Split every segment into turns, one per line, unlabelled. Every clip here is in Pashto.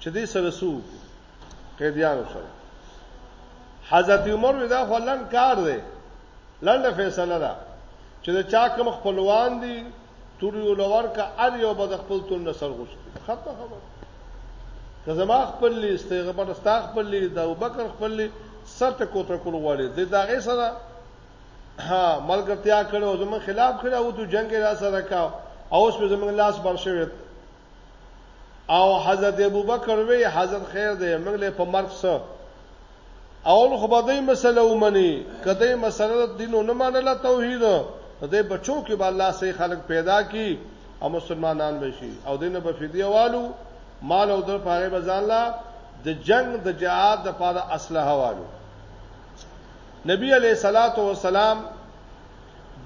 چې دې سره سو قیدیانو سره حضرت عمر ودا خلن کار دی لنډه فیصله ده چې دا چا کوم خپلوان دي توري ولور کا ار یو بد خپل تون نسل غوښتي خطه خبر که زما خپل استغفار استغفر لي د ابوبکر خپل سر ته کوتر کول غواړي د داغه سره ها ملګرتیا کړو زمون خلاف کړو او ته جنگ را سره کا او اوس په زمون لاس بر شوی او حضرت ابوبکر وی حضرت خیر دی موږ له په مرګ سره اول خو به دې مسله ومني کله مسله دینو نه منله توحید دې بچو کې به الله سي خلق پیدا کی او مسلمانان بشي او دینه به فدیه والو مال او در پاره به ځان لا د جنگ د جهاد د پاره اسلحه والو نبی علیه الصلاۃ والسلام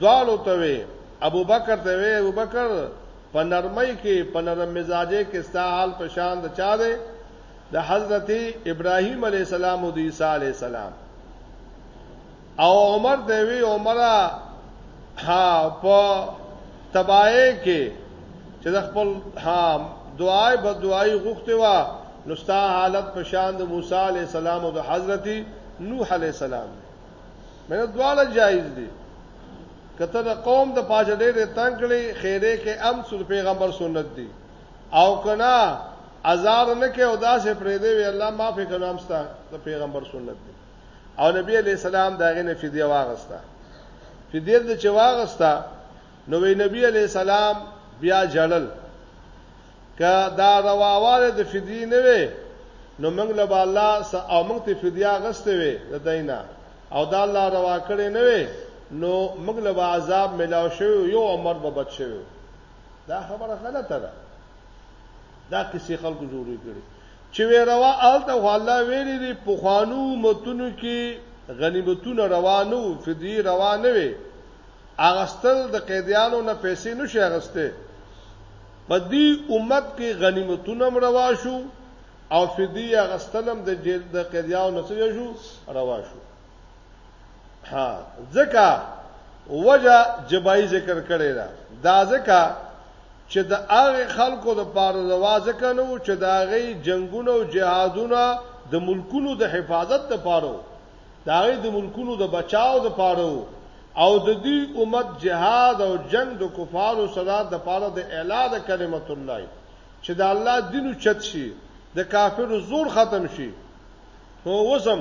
دوالو ته وی ابوبکر ته وی ابوبکر په نرمۍ کې په نرم مزاجه کې ستا حال په شان د چا دی د حضرت ابراهیم علی السلام او د عیسی علی السلام او عمر ته وی عمره ها په تبای کې چې د خپل ها دعای بد دعای غوښته وا نو ستا حالت په شان د موسی علی السلام او د حضرت نوح علی السلام مینه دواله جایز دي کته د قوم د پاجه ډېر تنگ کړي خیره کې ام سر پیغمبر سنت دي او کنا ازار نه کې او داسې پرې دی وی الله معافي کړه امستا د پیغمبر سنت دي او نبی علی السلام داغه نه فدیه واغستا فدیه د چواغستا نو وی نبی علی السلام بیا جړل که دا رواواله د فدیه نه وي نو موږ له الله سره او موږ ته فدیه غسته وي د دینه او دا الله روا کړی نه وي نو موږ له عذاب ملاو شو یو عمر به بچ شو دا خبره غلطه ده دا کسی خلکو جوړی کړی چې وی روا آلته الله ویری دی په خوانو متونو کې غنیمتونه روانو فدی روانه وي اغستل د قیدیانو نه پیسې نشي اغسته په دې امت کې غنیمتونه هم روا شو او فدیه اخیستل هم د جیل د قیدیانو نه څه شو روا شو ها ځکه وجه جبای ذکر کړی دا دا ځکه چې د هغه خلکو د پاره روا ځکه نو چې د هغه جنگونو او جهادونو د ملکونو د حفاظت لپاره د هغوی د ملکونو د بچاو د پاره وو او د دوی امت جهاد او جنګ د کفارو سره د پاره د اعلا د کلمت الله چې د الله دین اوچت شي د کافرو زور ختم شي نو وسم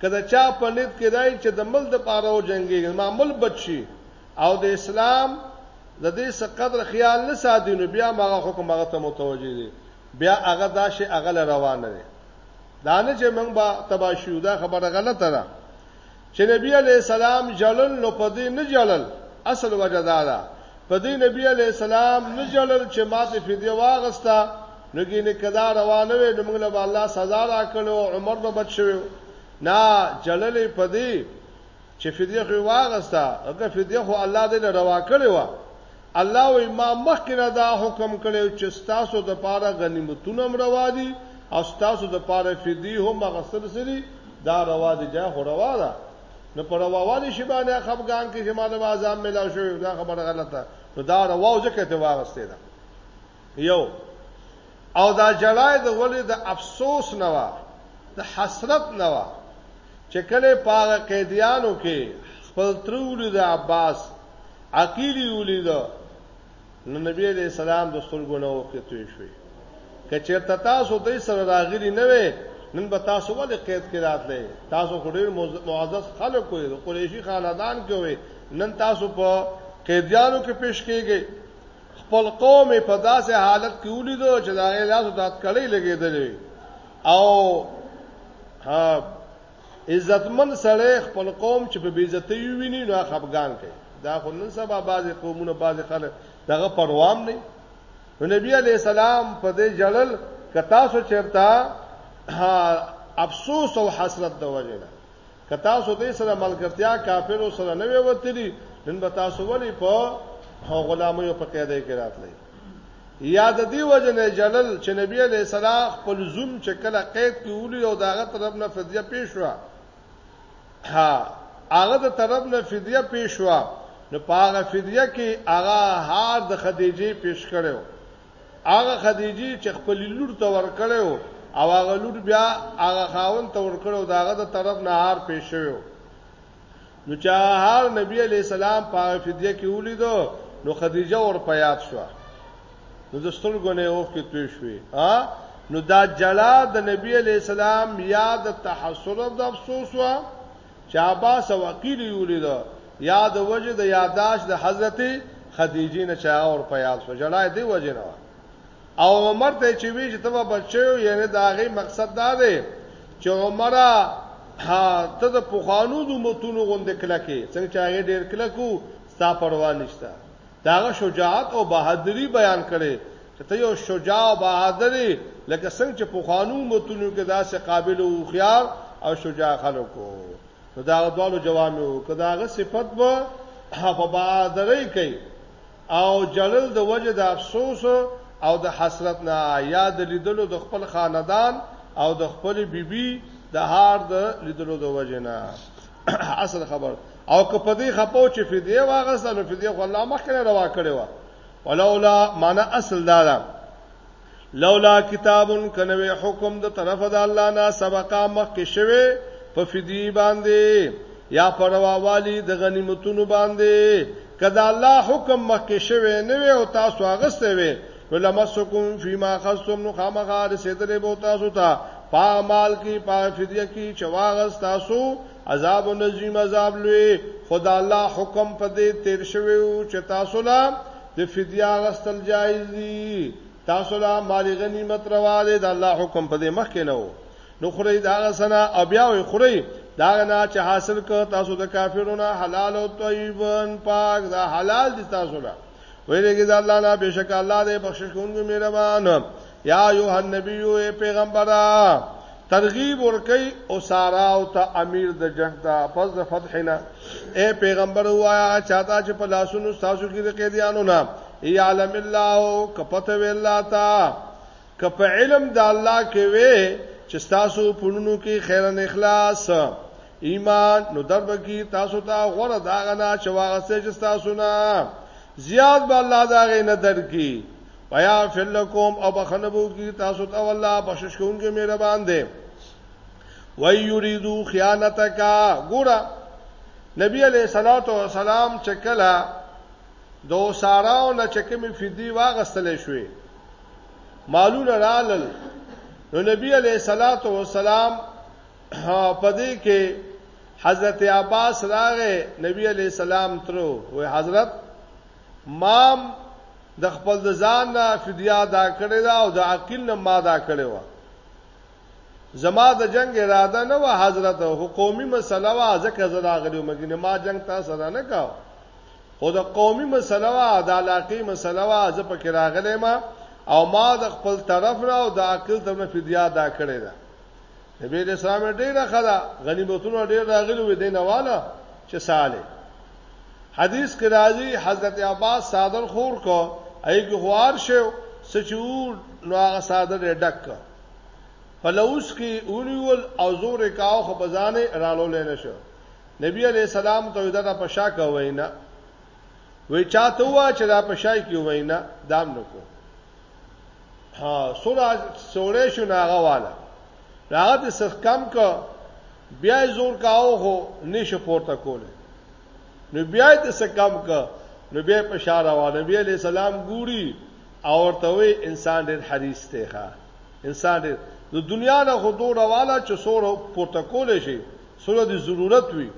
کله چا په نیت کې دای چې د مل د پاره او جنگي ما مل بچي او د اسلام د دې څه قدر خیال نه ساتي نو بیا ما حکم هغه ته متوجي دي بیا هغه داسې هغه روانه دي دا نه چې موږ به تبا شو دا خبره غلطه ده چې نبی علی السلام جلل نو پدې نه جلل اصل وجه دا ده پدې نبی علی السلام نه جلل چې ماته فدیه واغستا نو کې نه کدا روانه وې نو موږ له الله سزا راکړو عمر به بچو نه جلل پدې چې فدیه خو واغستا هغه فدیه خو الله دې روا کړی و الله وی ما مخکې نه دا حکم کړو چې تاسو د پاره غنیمتونه مروا دي او تاسو د پاره فدیه هم غسل سری دا روا دي جا خو روا ده نو پر رواوالي شی باندې خفقان کې چې ما د اعظم ملاو شو دا خبره غلطه نو دا روا ځکه ته واغسته ده یو او دا جړای د ولې د افسوس نه و د حسرت نه و چې کله پاغه قیدیانو کې خپل ترولې د عباس عقیلی ولید نو نبی علیہ السلام د سترګو نه وکړتوي شوی کچې تاسو د سره راغلی نه وي نن به تاسو ولې قید کې راتلې تاسو خوریر معزز خلک کوی د قریشی خاندان کې وي نن تاسو په قیدیانو کې پیش کیږئ خپل قوم په داسې حالت کې ولیدو چې دا غي لاسو د اتکړې لګېدلې او ها عزتمن سره خپل قوم چې په بیزتی ویني نو خپګان کوي دا خو نن سبا بعضي قومونه بعضي خلک دغه پروام نه نو نبی علی السلام په دې جړل کتا سو چرتا افسوس او حسرت د وجنه که تاسو دې سره ملګرتیا کافرو سره نه وي وتلی نن به تاسو ولې په غلامیو په قیدې کې راتلی یا د دې وجنه جلل چې نبی علی السلام خپل زوم چې کله قید کې ولي او داغه طرف نه فدیه پیښ و ها هغه د طرف نه فدیه پیښ و نو پاغه فدیه کې هغه هار د خدیجه پیش کړو هغه خدیجې چې خپلې لور ته ورکړی و او هغه لور بیا هغه خاوند ته ورکړی و، د هغه د طرف نه هار پېښ شوی و. نو چې هغه هار نبي علیه السلام په هغه فدیه کې ولید، نو خدیجه ور په یاد شوه، نو د سترګو نه یې اوښکې توی شوې. نو دا ژړا د نبي علیه السلام یا د تحسر او د افسوس وه چې عباس او عقیل یې ولید، یا د وجې د یاداشت د حضرت خدیجې نه چې هغه ورپه یاد شوه، ژړا یې دې وجې نه وه. او عمر ته یې چې ویل چې ته به بچی یو، یعنې د هغې مقصد دا دی چې عمره! ته د پخوانو د امتونو غوندې کلک یې، څنګه چې هغې ډېر کلک وو، ستا پروا نشته. د هغه شجاعت او بهادری بیان کړي چې ته یو شجاع او بهادر لکه څنګه چې په خوانو متونو کې داسې قابل او خيار او شجاع خلکو نو دا ډول جواب یو کداغه صفت به په بهادرۍ کوي او جلل د وجه د افسوس او د حسرت نه یا د لیدلو د خپل خاندان او د خپل بیبي بی د هار د لیدلو د وجه نه اصل خبر او که په دې خپو چې فدیه واغسته نو فدیه خو الله مخکې روا کړی و ولولا معنا اصل دا ده لولا کتاب کنوي حکم د طرف د الله نه سبقا مخکې شوی په فدی باندې یا پرواوالي د غنیمتونو باندې کدا الله حکم مخکې شوی نه وي او تاسو هغه سوي فلمسکم فيما خصتم نو خامخا رسیدلې بو تاسو ته پا مال کې پا فدیه کې چواغس تاسو عذاب نظیم عذاب لوی خدا الله حکم په دې تیر شوی او چې تاسو لا د فدیه غستل جایز دي تاسو لا مال غنیمت رواله د الله حکم په دې مخ کې نه وو نو خوري دا غسنا او بیا وي خوري دا نه چې حاصل کو تاسو د کافرونو حلال او طیبن پاک دا حلال دي تاسو لا ویریږي د الله نه بشک الله دې بخشش کوونکی مهربان یا ایه النبی او پیغمبره ترغیب ورکي او سارا او ته امیر د جنگ ته پس د فتحنا اے پیغمبر وایا چاته چې په لاسونو تاسو کې د قیدیانو نه یعلم الله کپته وی الله تا کپ علم د الله کې وی چې تاسو پونونو کې خیر نه اخلاص ایمان نو در بکی تاسو ته تا غره داغه نه چې واغسته چې تاسو نه زیاد به الله داغه نه درکې ویا فلکم او بخنبو کی تاسو ته والله بخشش کوونکی مهربان دی وای یریدو خیانتک ګورا نبی علیہ الصلوۃ والسلام چکلا دو ساراو نه چکمی فدی واغستل شوې مالونه رالل نو نبی علیہ الصلوۃ والسلام پدې کې حضرت عباس راغې نبی علی سلام ترو وې حضرت مام د خپل د ځان نه فدیا دا کړی دا او د عقل نه ما دا کړی و زما د جنگ اراده نه و حضرت حکومي مسله وا ځکه زرا غلی مګی نه ما جنگ تا سره نه کاو خو د قومي مسله وا د علاقې مسله وا ز په کې راغلی ما او ما د خپل طرف را او د عقل تر نه فدیا دا کړی دا نبی دې سلام ډیره خدا غنیمتونه ډیر راغلي وي دینه والا چې ساله حدیث کې راځي حضرت عباس صادر خور کو ایګ خوار شو سچو نو هغه صادر ډک فلوس کې اونیول او زور کاو خو بزانه رالو لنه شو نبی علی السلام ته دا په شا کوي نه وی چاته وا چې دا په شای کې وای نه دام نکو ها سوره سوره شو ناغه والا هغه د سخ کم کو بیا زور کاو هو نشه پورته کوله نو بیا د سخ کم کو نو بیا په شار روان نبی علی سلام ګوري او ورته وی انسان ډیر حریص دی ښا انسان ډیر د دنیا نه خو دوه رواله چې سوره پورته کوله شي سوره د ضرورت وي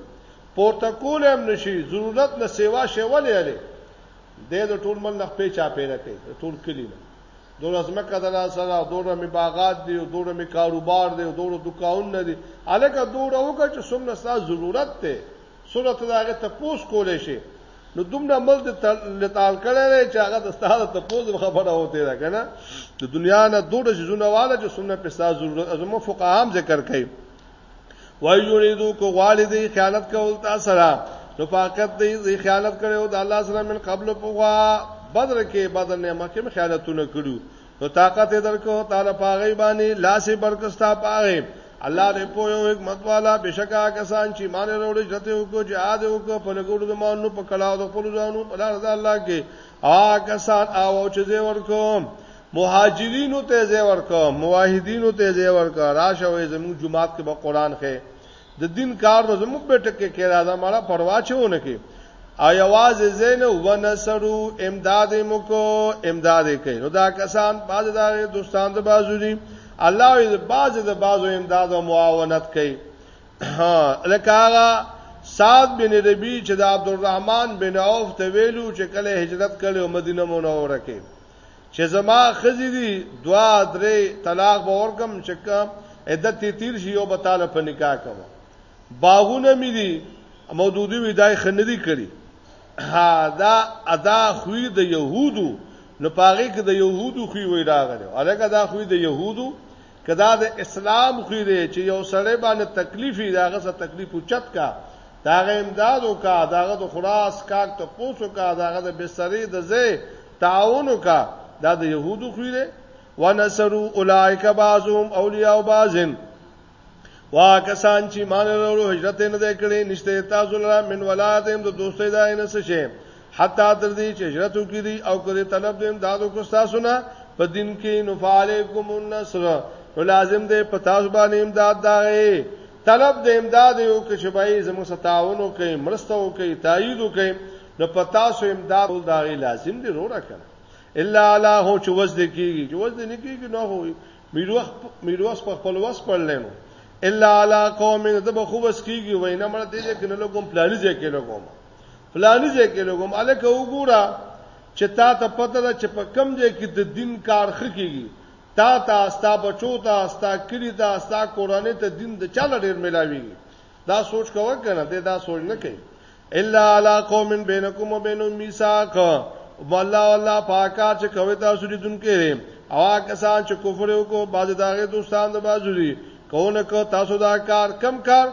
پورته کول هم نشي ضرورت نه سیوا شي ولې اله دې د ټول مل نخ په چا پیدا کوي د ټول کلی نه دوره زمکه د لاس سره دوره می باغات دی دوره می کاروبار دی دوره دکان نه دی الکه دوره وکړه چې څومره ستاسو ضرورت ته صورت داغه ته پوس کولې شي نو دومره مل د لتال کړي چې هغه د ستاره ته پوز خبره وته ده کنه د دنیا نه دوه جزونه والا چې سنت په ساز ضرورت ازمو فقهام ذکر کوي وای یریدو کو غواړي دی خیانت کول تا سره نو فقط دی خیانت کړو د الله سره من قبل پوغا بدر کې بدر نه مکه خیانتونه کړو نو طاقت درکو تعالی پاغي باندې لاسې برکستا پاغي الله دې په یو حکمت والا بشکا کسان چې مان وروړي جته او کو جهاد او کو په لګوړو د مانو په کلاو د خپل ځانو په لار د الله کې آ کسان او چې زه ورکوم مهاجرینو ته ځای ورکړه موحدینو ته ځای ورکړه راشه وې زموږ جماعت کې به قران خې د دین کار به زموږ به ټکه کې راځه مړه پروا چېونه کې او یواز زین و نصرو امداد مکو امداد کوي نو دا کسان باز دا دوستان د بازو دي الله یې باز د بازو امداد او معاونت کوي لکه هغه سعد بن ربی چې د عبدالرحمن بن عوف ته ویلو چې کله هجرت کړي او مدینه منوره کې چې زما خزي دي دوا درې طلاق به ورکم چې کوم عدت تی تیر شي او به تعالی په نکاح کوم باغونه مې دي مودودی ودای خندې کړي ها دا ادا خوې د يهودو نو پاره کې د يهودو خوې وې راغله الګا دا خوې د يهودو کدا د اسلام خوې دی چې یو سړی باندې تکلیف دی هغه څه تکلیف اوچت کا داغه امداد وکا داغه د خلاص کاک ته پوسو کا داغه د بسترې د زه تعاون وکا دا د يهودو خوې ده ونصروا اولئک بعضهم اولیاء بعضن وا کسان چې مان ورو هجرت نه دی کړی نشته تاسو لرا من ولادم د دوستۍ دا نه څه شي حتی تر دې چې هجرت وکړي او کړي طلب دیم دادو کو تاسو نه په دین کې نفعلیکم النصر نو لازم دی په تاسو باندې امداد داغه طلب د امداد یو کې شبای زموږ ستاونو کې مرستو کې تایید کې نو پتا سو امداد ول دا غي لازم دی روړه کړه الا علا هو چې وځ دې کیږي چې وځ دې نه کیږي نو هو میروخ میروس په خپل وس پړلنو الا علا قوم ته به خو وس کیږي وینا مړ دې دې کنه لګوم پلاني ځای کې لګوم پلاني ځای کې لګوم الکه وګوره چې تا ته پته ده چې په کم ځای کې د دین کار خکېږي تا ته استا بچو ته استا کړی ته استا کورانه ته دین د چاله ډیر ملاوي دا سوچ کوه کنه دې دا سوچ نه کوي الا علی قوم بینکم وبینهم میثاق والله والله پاکا چې کوي تاسو دې دن کې او هغه سان چې کفر وکړو باز داغه دوستان د بازو دي کونه کو تاسو دا کار کم کار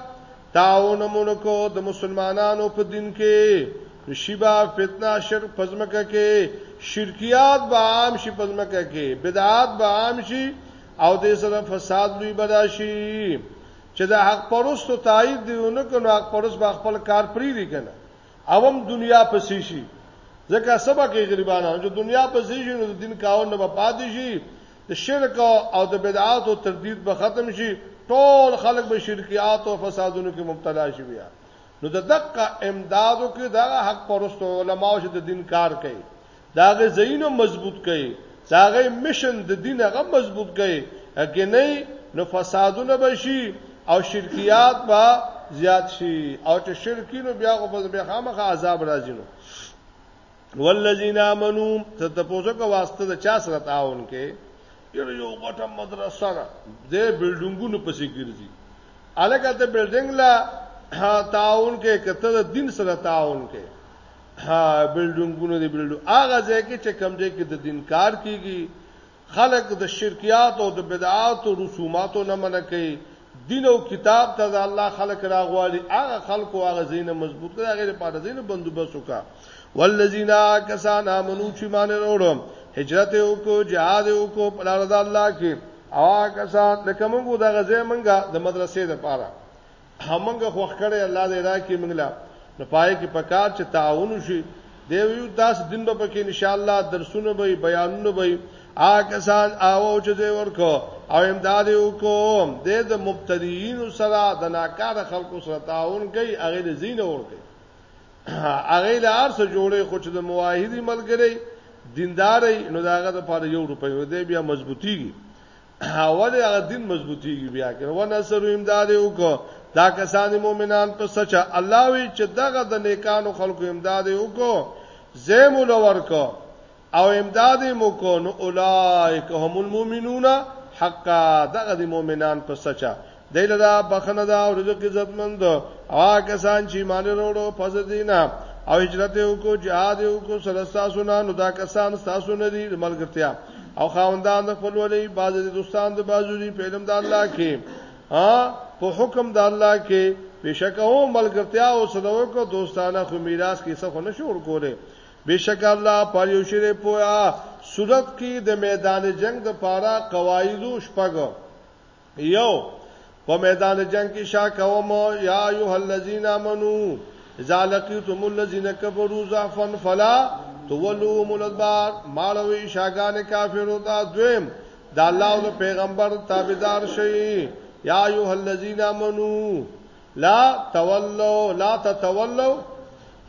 تعاون مونږ کو د مسلمانانو په دین کې شیبا فتنه شر پزمکه کې شرکیات به عام شي پزمکه کې بدعات به عام شي او د سره فساد لوی بداشي چې د حق پرستو تایید دی ونه کنو حق پرست به خپل کار پری دی کنه اوم دنیا پسې شي ځکه سبا کې غریبانو چې دنیا په ځای شي نو د دین کاون نه پاتې شي د شرک او د بدعات او تردید به ختم شي ټول خلک به شرکیات او فسادونو کې مبتلا شي بیا نو د دقه امدادو کې دا حق پرستو علماو چې د دین کار کوي دا غي زینو مضبوط کړئ دا غي مشن د دین هغه مضبوط کړئ اګه نه نو فسادونه بشي او شرکیات با زیات شي او چې شرکینو بیا خو به خامخ عذاب راځي نو والذین آمنو ته تاسو کو واسطه د چا سره تعاون کې یره یو غټه مدرسه ده د بلډینګونو پسې ګرځي الګا ته بلډینګ لا تعاون کې کته د دین سره تعاون کې ها بلډینګونو دی بلډو هغه ځای کې چې کم ځای کې د دین کار کیږي خلک د شرکیات او د بدعات او رسوماتو نه منع کوي دین او کتاب ته د الله خلق راغواړي هغه خلق او هغه زینه مضبوط کړي هغه لپاره زینه بندوبست وکړه والذین کسان امنو چې مان وروړو هجرت وکړو jihad وکړو په لار د الله کې او کسان لکه موږ د غزې منګه د مدرسې لپاره همغه خوخ کړي الله دې راکې منګلا نو پای کې پکار چې تعاون شي دی یو داس دین به پکې ان شاء الله درسونه به بیانونه به آګه سال آو چې دې ورکو او امداد وکوم د د مبتدیین سره د ناکار خلکو سره تعاون کوي هغه د زین ورکي هغه له ارسه جوړې خو چې د موحدی ملګری دینداري نو داغه د پاره یو روپۍ دی بیا مضبوطیږي ولې هغه دین مضبوطیږي بیا کړ و نصر امداد وکړه دا کسان مؤمنان په سچ الله وی چې دغه د نیکانو خلکو امداد وکړو زم ولور کو او امداد مو کو نو اولایک هم المؤمنون حقا دغه د مؤمنان په سچ دی لدا بخنه دا او رزق عزتمند هغه کسان چې ایمان وروړو پس دینه او هجرت وکړو jihad وکړو سره تاسو نه نو دا کسان تاسو نه دي ملګرتیا او خاوندان د خپل ولې باز دي دوستان د بازوري په علم د الله کې ها په حکم د الله کې بشکه او ملګرتیا او صداو کو دوستانه خو میراث کې څه خو نشور کوله بشکه الله پر یو شری پویا صورت کې د میدان جنگ د پاره قواعد شپږ یو په میدان جنگ کې شا کوم یا ایه الذین امنو اذا لقیتم الذین کفروا ضعفا فلا تولوهم الادبار مالوی شاګان کافرو دا دویم د الله او پیغمبر تابعدار شي یا ایه الذین امنو لا تولو لا تتولو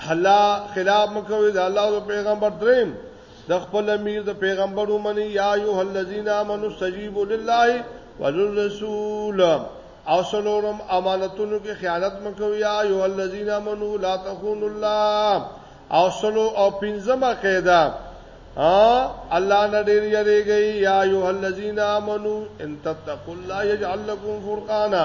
حلا خلاف مکوې د الله او پیغمبر دریم د خپل امیر د پیغمبر ومني یا ایه الذین آمنو استجیبوا لله وللرسول او سلورم امانتونو کې خیانت مکوې یا ایه الذین آمنو لا تخونوا الله او سلو او پنځمه قاعده الله نه ډیر یریږي یا ایه الذین آمنو ان تتقوا الله یجعل لكم فرقانا